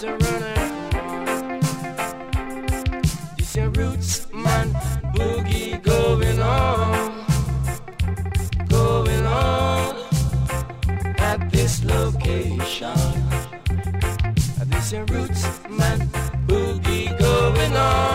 This a roots man. Boogie going on, going on. At this location. This a roots man. Boogie going on.